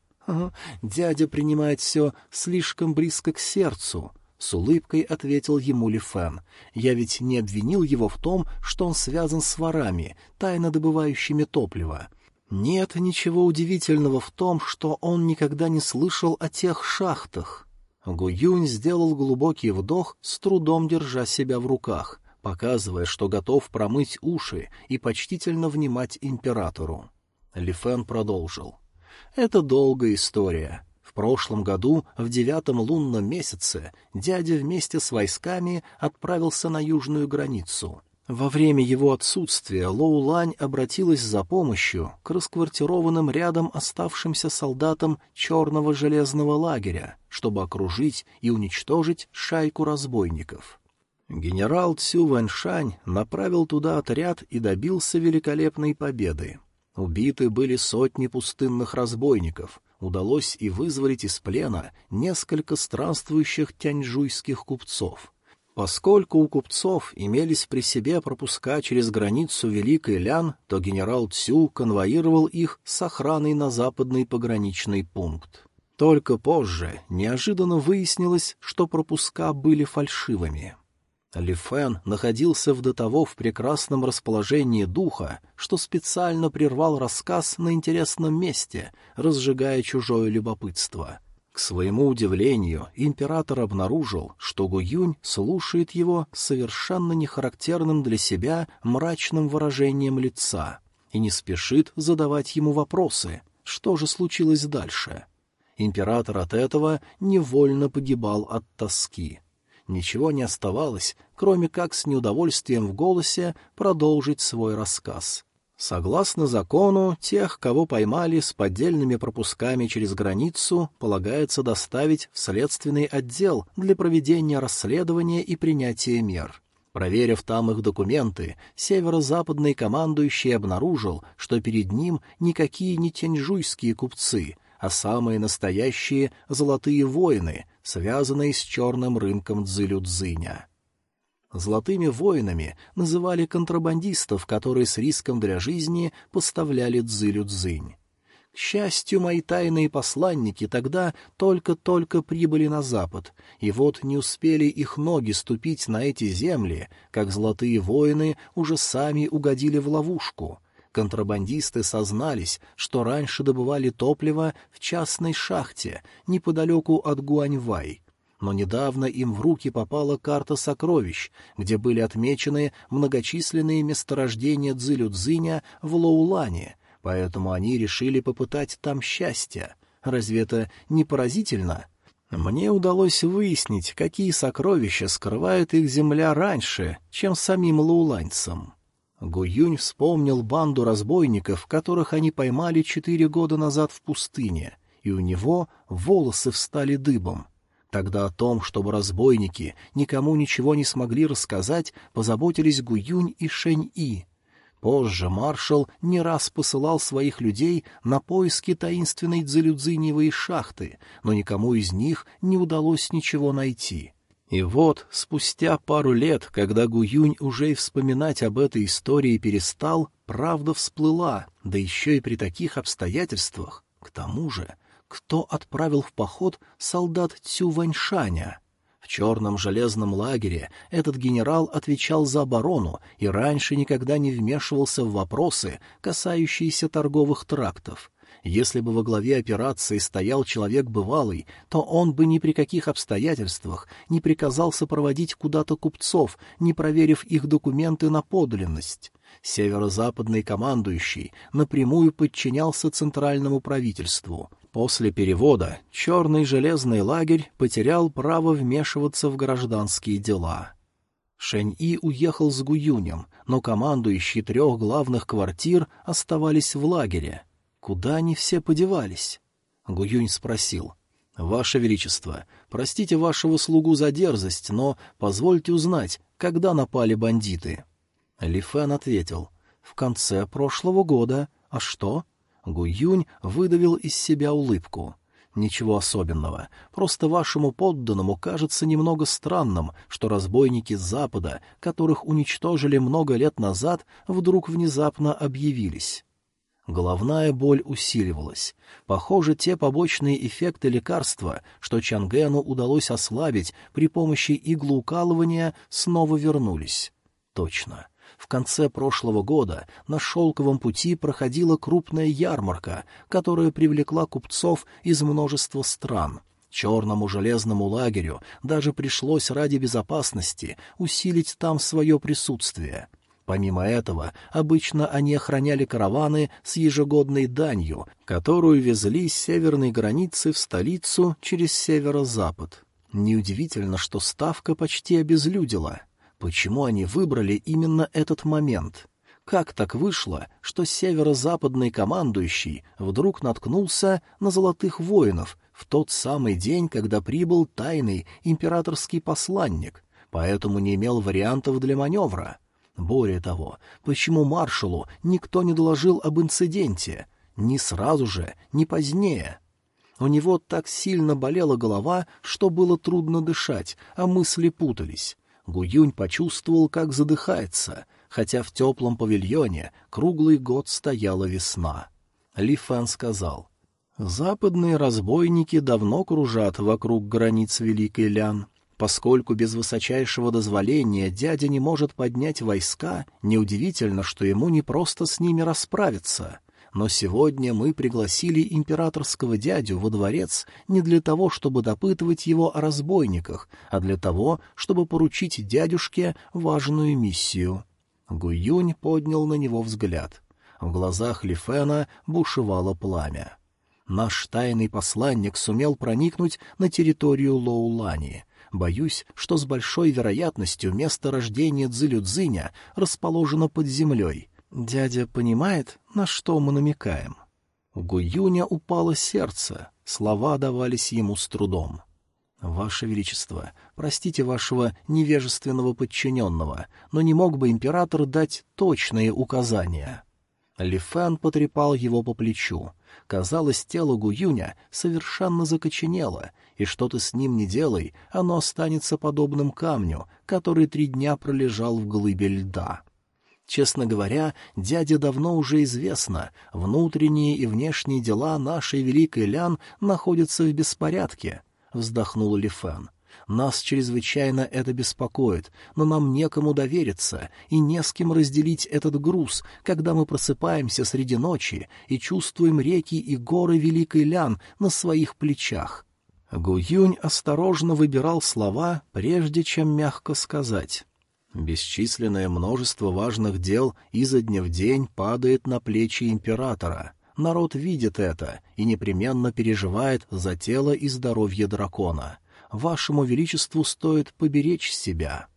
Дядя принимает все слишком близко к сердцу, — с улыбкой ответил ему Ли Фэн. «Я ведь не обвинил его в том, что он связан с ворами, тайно добывающими топливо. Нет ничего удивительного в том, что он никогда не слышал о тех шахтах». Гуюнь сделал глубокий вдох, с трудом держа себя в руках, показывая, что готов промыть уши и почтительно внимать императору. Ли Фэн продолжил. «Это долгая история прошлом году, в девятом лунном месяце, дядя вместе с войсками отправился на южную границу. Во время его отсутствия Лоулань обратилась за помощью к расквартированным рядом оставшимся солдатам черного железного лагеря, чтобы окружить и уничтожить шайку разбойников. Генерал Цю Ваньшань направил туда отряд и добился великолепной победы. Убиты были сотни пустынных разбойников, удалось и вызволить из плена несколько странствующих тяньжуйских купцов. Поскольку у купцов имелись при себе пропуска через границу Великой Лян, то генерал Цю конвоировал их с охраной на западный пограничный пункт. Только позже неожиданно выяснилось, что пропуска были фальшивыми. Ли Фэн находился в до того в прекрасном расположении духа, что специально прервал рассказ на интересном месте, разжигая чужое любопытство. К своему удивлению, император обнаружил, что Гуюнь слушает его совершенно нехарактерным для себя мрачным выражением лица и не спешит задавать ему вопросы, что же случилось дальше. Император от этого невольно погибал от тоски ничего не оставалось, кроме как с неудовольствием в голосе продолжить свой рассказ. Согласно закону, тех, кого поймали с поддельными пропусками через границу, полагается доставить в следственный отдел для проведения расследования и принятия мер. Проверив там их документы, северо-западный командующий обнаружил, что перед ним никакие не тяньжуйские купцы, а самые настоящие золотые воины, связанные с черным рынком Цзилю-Цзиня. Золотыми воинами называли контрабандистов, которые с риском для жизни поставляли Цзилю-Цзинь. К счастью, мои тайные посланники тогда только-только прибыли на запад, и вот не успели их ноги ступить на эти земли, как золотые воины уже сами угодили в ловушку — Контрабандисты сознались, что раньше добывали топливо в частной шахте неподалеку от Гуаньвай. Но недавно им в руки попала карта сокровищ, где были отмечены многочисленные месторождения Цзилю-Цзиня в Лоулане, поэтому они решили попытать там счастье. Разве это не поразительно? Мне удалось выяснить, какие сокровища скрывает их земля раньше, чем самим лауланьцам. Гуюнь вспомнил банду разбойников, которых они поймали четыре года назад в пустыне, и у него волосы встали дыбом. Тогда о том, чтобы разбойники никому ничего не смогли рассказать, позаботились Гуюнь и Шэнь-И. Позже маршал не раз посылал своих людей на поиски таинственной дзелюдзиневой шахты, но никому из них не удалось ничего найти. И вот, спустя пару лет, когда Гуюнь уже и вспоминать об этой истории перестал, правда всплыла, да еще и при таких обстоятельствах. К тому же, кто отправил в поход солдат Цю Ваньшаня? В черном железном лагере этот генерал отвечал за оборону и раньше никогда не вмешивался в вопросы, касающиеся торговых трактов — если бы во главе операции стоял человек бывалый, то он бы ни при каких обстоятельствах не приказал сопроводить куда-то купцов, не проверив их документы на подлинность. Северо-западный командующий напрямую подчинялся центральному правительству. После перевода черный железный лагерь потерял право вмешиваться в гражданские дела. Шэнь-И уехал с Гуюнем, но командующие трех главных квартир оставались в лагере. Куда они все подевались? Гуюнь спросил. «Ваше Величество, простите вашего слугу за дерзость, но позвольте узнать, когда напали бандиты». Ли Фэн ответил. «В конце прошлого года. А что?» Гуюнь выдавил из себя улыбку. Ничего особенного. Просто вашему подданному кажется немного странным, что разбойники с Запада, которых уничтожили много лет назад, вдруг внезапно объявились. Головная боль усиливалась. Похоже, те побочные эффекты лекарства, что Чангену удалось ослабить при помощи иглоукалывания, снова вернулись. Точно. В конце прошлого года на шелковом пути проходила крупная ярмарка, которая привлекла купцов из множества стран. Черному железному лагерю даже пришлось ради безопасности усилить там свое присутствие. Помимо этого, обычно они охраняли караваны с ежегодной данью, которую везли с северной границы в столицу через северо-запад. Неудивительно, что ставка почти обезлюдила. Почему они выбрали именно этот момент? Как так вышло, что северо-западный командующий вдруг наткнулся на золотых воинов в тот самый день, когда прибыл тайный императорский посланник, поэтому не имел вариантов для маневра? Более того, почему маршалу никто не доложил об инциденте? Ни сразу же, ни позднее. У него так сильно болела голова, что было трудно дышать, а мысли путались. Гуюнь почувствовал, как задыхается, хотя в теплом павильоне круглый год стояла весна. Ли Фэн сказал, «Западные разбойники давно кружат вокруг границ Великой Лян. Поскольку без высочайшего дозволения дядя не может поднять войска, неудивительно, что ему не просто с ними расправиться но сегодня мы пригласили императорского дядю во дворец не для того, чтобы допытывать его о разбойниках, а для того, чтобы поручить дядюшке важную миссию. Гуюнь поднял на него взгляд. В глазах Лифена бушевало пламя. Наш тайный посланник сумел проникнуть на территорию Лоулани. Боюсь, что с большой вероятностью место рождения Цзилюдзиня расположено под землей — Дядя понимает, на что мы намекаем. У Гуюня упало сердце, слова давались ему с трудом. «Ваше Величество, простите вашего невежественного подчиненного, но не мог бы император дать точные указания?» Ли Фэн потрепал его по плечу. Казалось, тело Гуюня совершенно закоченело, и что ты с ним не делай, оно останется подобным камню, который три дня пролежал в глыбе льда. Честно говоря, дяде давно уже известно, внутренние и внешние дела нашей великой Лян находятся в беспорядке, — вздохнул Ли Фэн. Нас чрезвычайно это беспокоит, но нам некому довериться и не с кем разделить этот груз, когда мы просыпаемся среди ночи и чувствуем реки и горы Великой Лян на своих плечах. Гуюнь осторожно выбирал слова, прежде чем мягко сказать. Бесчисленное множество важных дел изо дня в день падает на плечи императора. Народ видит это и непременно переживает за тело и здоровье дракона. Вашему величеству стоит поберечь себя.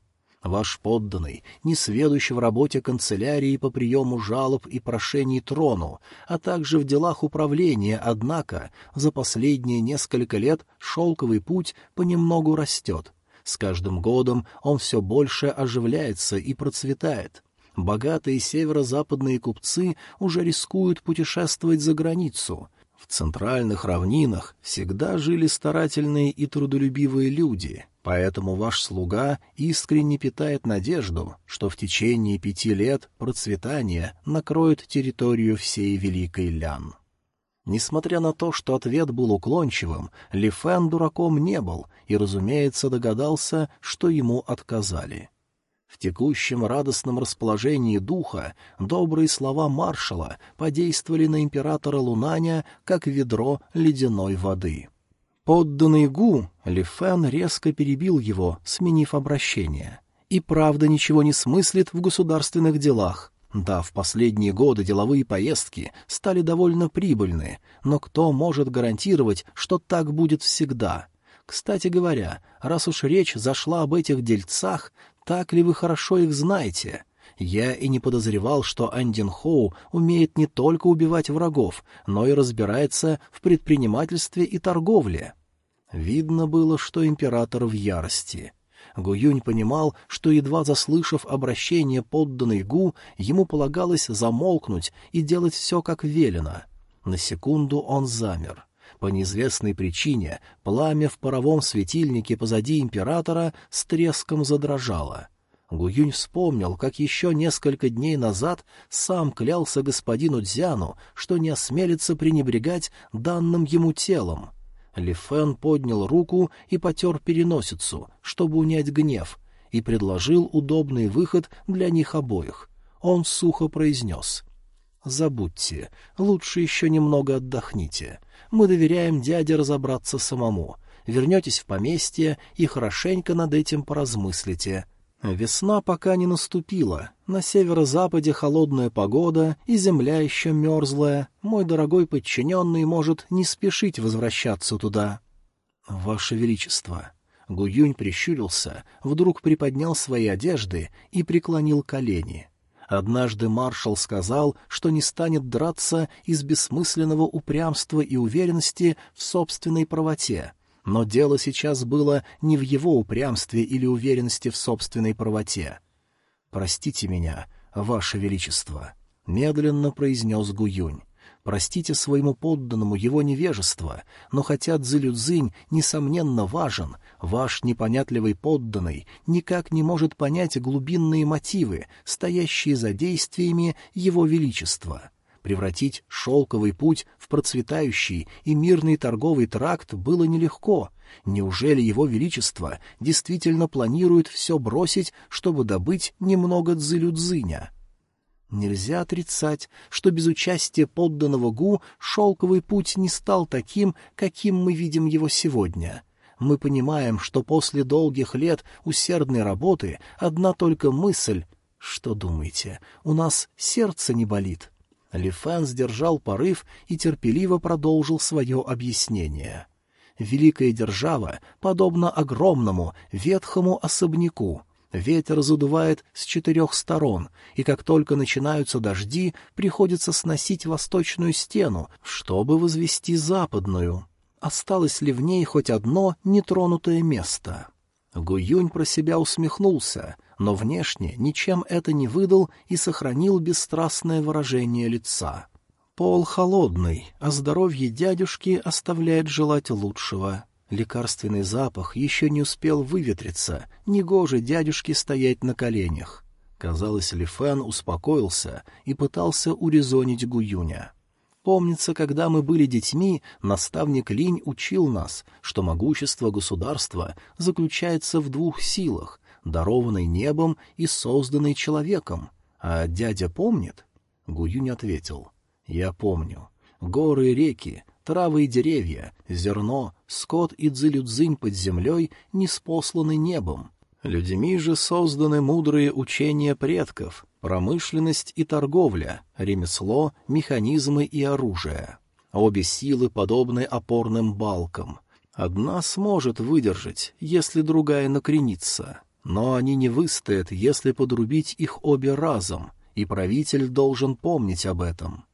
Ваш подданный, не сведущий в работе канцелярии по приему жалоб и прошений трону, а также в делах управления, однако, за последние несколько лет шелковый путь понемногу растет — с каждым годом он все больше оживляется и процветает. Богатые северо-западные купцы уже рискуют путешествовать за границу. В центральных равнинах всегда жили старательные и трудолюбивые люди, поэтому ваш слуга искренне питает надежду, что в течение пяти лет процветание накроет территорию всей Великой Лян. Несмотря на то, что ответ был уклончивым, Ли Фэн дураком не был и, разумеется, догадался, что ему отказали. В текущем радостном расположении духа добрые слова маршала подействовали на императора Лунаня, как ведро ледяной воды. Подданный Гу, Ли Фэн резко перебил его, сменив обращение. «И правда ничего не смыслит в государственных делах. Да, в последние годы деловые поездки стали довольно прибыльны, но кто может гарантировать, что так будет всегда? Кстати говоря, раз уж речь зашла об этих дельцах, так ли вы хорошо их знаете? Я и не подозревал, что Андин Хоу умеет не только убивать врагов, но и разбирается в предпринимательстве и торговле. Видно было, что император в ярости — Гуюнь понимал, что, едва заслышав обращение подданной Гу, ему полагалось замолкнуть и делать все как велено. На секунду он замер. По неизвестной причине пламя в паровом светильнике позади императора с треском задрожало. Гуюнь вспомнил, как еще несколько дней назад сам клялся господину Дзяну, что не осмелится пренебрегать данным ему телом. Ли Фэн поднял руку и потер переносицу, чтобы унять гнев, и предложил удобный выход для них обоих. Он сухо произнес. «Забудьте, лучше еще немного отдохните. Мы доверяем дяде разобраться самому. Вернетесь в поместье и хорошенько над этим поразмыслите. Весна пока не наступила. На северо-западе холодная погода, и земля еще мерзлая. Мой дорогой подчиненный может не спешить возвращаться туда. Ваше Величество. Гуюнь прищурился, вдруг приподнял свои одежды и преклонил колени. Однажды маршал сказал, что не станет драться из бессмысленного упрямства и уверенности в собственной правоте. Но дело сейчас было не в его упрямстве или уверенности в собственной правоте. «Простите меня, Ваше Величество», — медленно произнес Гуюнь. Простите своему подданному его невежество, но хотя Цзилюцзинь, несомненно, важен, ваш непонятливый подданный никак не может понять глубинные мотивы, стоящие за действиями его величества. Превратить шелковый путь в процветающий и мирный торговый тракт было нелегко. Неужели его величество действительно планирует все бросить, чтобы добыть немного дзылюдзыня? Нельзя отрицать, что без участия подданного Гу шелковый путь не стал таким, каким мы видим его сегодня. Мы понимаем, что после долгих лет усердной работы одна только мысль «Что думаете, у нас сердце не болит?» Ли Фэн сдержал порыв и терпеливо продолжил свое объяснение. Великая держава подобна огромному ветхому особняку. Ветер задувает с четырех сторон, и как только начинаются дожди, приходится сносить восточную стену, чтобы возвести западную. Осталось ли в ней хоть одно нетронутое место? Гуюнь про себя усмехнулся — но внешне ничем это не выдал и сохранил бесстрастное выражение лица. Пол холодный, а здоровье дядюшки оставляет желать лучшего. Лекарственный запах еще не успел выветриться, негоже дядюшке стоять на коленях. Казалось, Лифен успокоился и пытался урезонить Гуюня. Помнится, когда мы были детьми, наставник Линь учил нас, что могущество государства заключается в двух силах дарованный небом и созданный человеком. А дядя помнит? Гуюнь ответил. Я помню. Горы и реки, травы и деревья, зерно, скот и дзылюдзынь под землей не спосланы небом. Людьми же созданы мудрые учения предков, промышленность и торговля, ремесло, механизмы и оружие. Обе силы подобны опорным балкам. Одна сможет выдержать, если другая накренится. Но они не выстоят, если подрубить их обе разом, и правитель должен помнить об этом.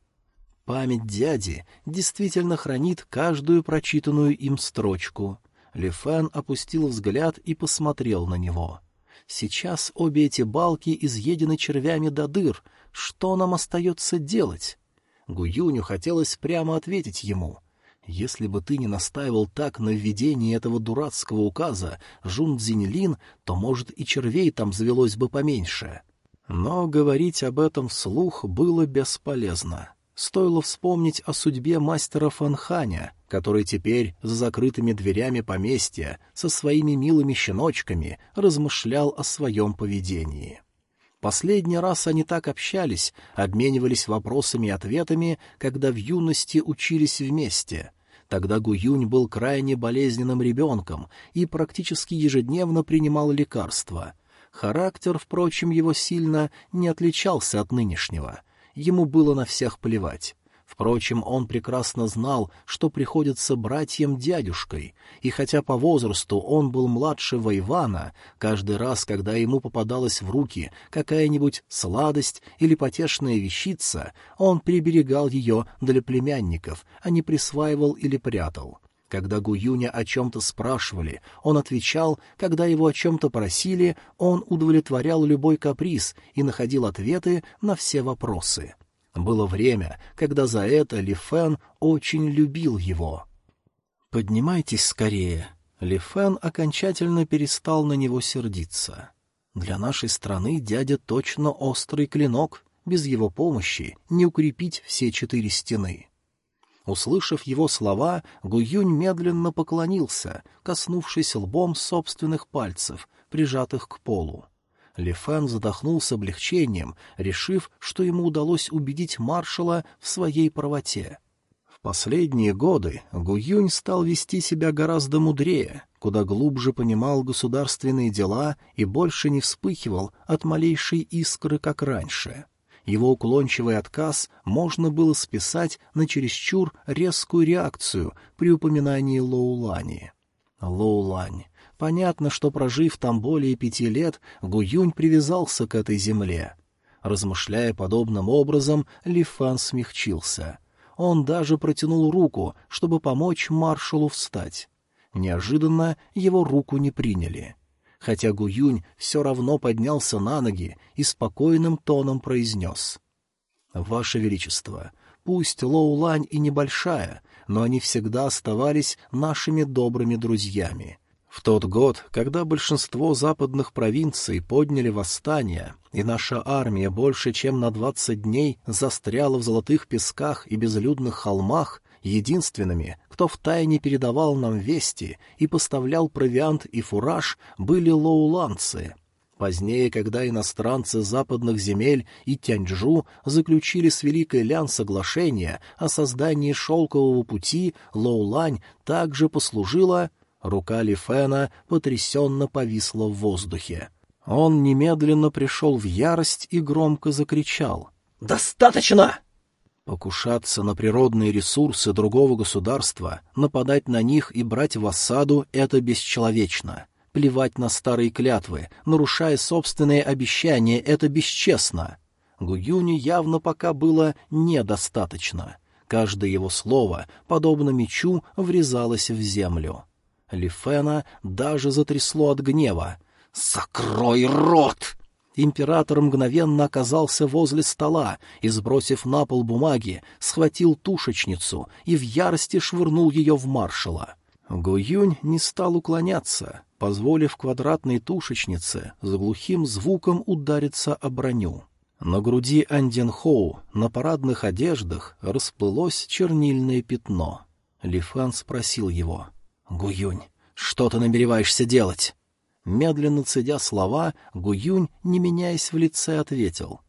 Память дяди действительно хранит каждую прочитанную им строчку. Лефен опустил взгляд и посмотрел на него. Сейчас обе эти балки изъедены червями до дыр. Что нам остается делать? Гуюню хотелось прямо ответить ему. Если бы ты не настаивал так на введении этого дурацкого указа Жун Цзиньлин, то, может, и червей там завелось бы поменьше. Но говорить об этом вслух было бесполезно. Стоило вспомнить о судьбе мастера Фанханя, который теперь за закрытыми дверями поместья со своими милыми щеночками размышлял о своем поведении. Последний раз они так общались, обменивались вопросами и ответами, когда в юности учились вместе. Тогда Гуюнь был крайне болезненным ребенком и практически ежедневно принимал лекарства. Характер, впрочем, его сильно не отличался от нынешнего. Ему было на всех плевать. Впрочем, он прекрасно знал, что приходится братьям дядюшкой, и хотя по возрасту он был младше Ивана, каждый раз, когда ему попадалась в руки какая-нибудь сладость или потешная вещица, он приберегал ее для племянников, а не присваивал или прятал. Когда Гуюня о чем-то спрашивали, он отвечал, когда его о чем-то просили, он удовлетворял любой каприз и находил ответы на все вопросы. Было время, когда за это Ли Фэн очень любил его. «Поднимайтесь скорее». Ли Фэн окончательно перестал на него сердиться. «Для нашей страны дядя точно острый клинок, без его помощи не укрепить все четыре стены». Услышав его слова, Гуюнь медленно поклонился, коснувшись лбом собственных пальцев, прижатых к полу. Ли Фэн задохнулся облегчением, решив, что ему удалось убедить маршала в своей правоте. В последние годы Гуюнь стал вести себя гораздо мудрее, куда глубже понимал государственные дела и больше не вспыхивал от малейшей искры, как раньше. — его уклончивый отказ можно было списать на чересчур резкую реакцию при упоминании Лоулани. Лоулань. Понятно, что, прожив там более пяти лет, Гуюнь привязался к этой земле. Размышляя подобным образом, Лифан смягчился. Он даже протянул руку, чтобы помочь маршалу встать. Неожиданно его руку не приняли хотя Гуюнь все равно поднялся на ноги и спокойным тоном произнес. «Ваше Величество, пусть Лоулань и небольшая, но они всегда оставались нашими добрыми друзьями». В тот год, когда большинство западных провинций подняли восстание, и наша армия больше чем на двадцать дней застряла в золотых песках и безлюдных холмах, Единственными, кто втайне передавал нам вести и поставлял провиант и фураж, были лоуланцы. Позднее, когда иностранцы западных земель и Тяньчжу заключили с Великой Лян соглашение о создании шелкового пути, Лоулань также послужила... Рука Лифена потрясенно повисла в воздухе. Он немедленно пришел в ярость и громко закричал. «Достаточно!» Покушаться на природные ресурсы другого государства, нападать на них и брать в осаду — это бесчеловечно. Плевать на старые клятвы, нарушая собственные обещания — это бесчестно. Гуюню явно пока было недостаточно. Каждое его слово, подобно мечу, врезалось в землю. Лифена даже затрясло от гнева. «Закрой рот!» Император мгновенно оказался возле стола и, сбросив на пол бумаги, схватил тушечницу и в ярости швырнул ее в маршала. Гуюнь не стал уклоняться, позволив квадратной тушечнице с глухим звуком удариться о броню. На груди Анденхоу на парадных одеждах расплылось чернильное пятно. Лифан спросил его. «Гуюнь, что ты намереваешься делать?» Медленно цедя слова, Гуюнь, не меняясь в лице, ответил.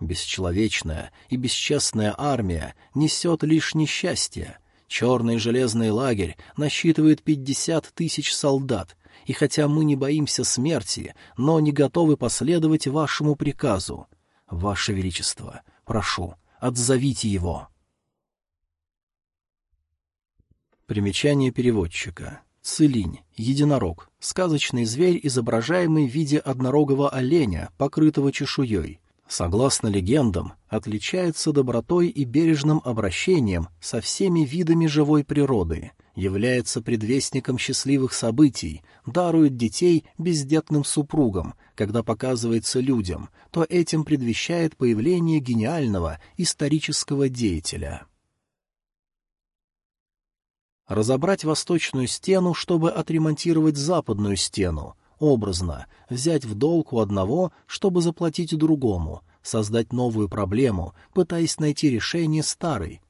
«Бесчеловечная и бесчестная армия несет лишь несчастье. Черный железный лагерь насчитывает пятьдесят тысяч солдат, и хотя мы не боимся смерти, но не готовы последовать вашему приказу. Ваше Величество, прошу, отзовите его». Примечание переводчика. Цилинь, единорог, сказочный зверь, изображаемый в виде однорогого оленя, покрытого чешуей. Согласно легендам, отличается добротой и бережным обращением со всеми видами живой природы, является предвестником счастливых событий, дарует детей бездетным супругам, когда показывается людям, то этим предвещает появление гениального исторического деятеля разобрать восточную стену, чтобы отремонтировать западную стену, образно, взять в долг у одного, чтобы заплатить другому, создать новую проблему, пытаясь найти решение старой.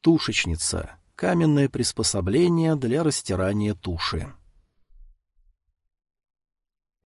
Тушечница — каменное приспособление для растирания туши.